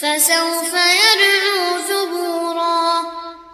فسوف يدعو ثبورا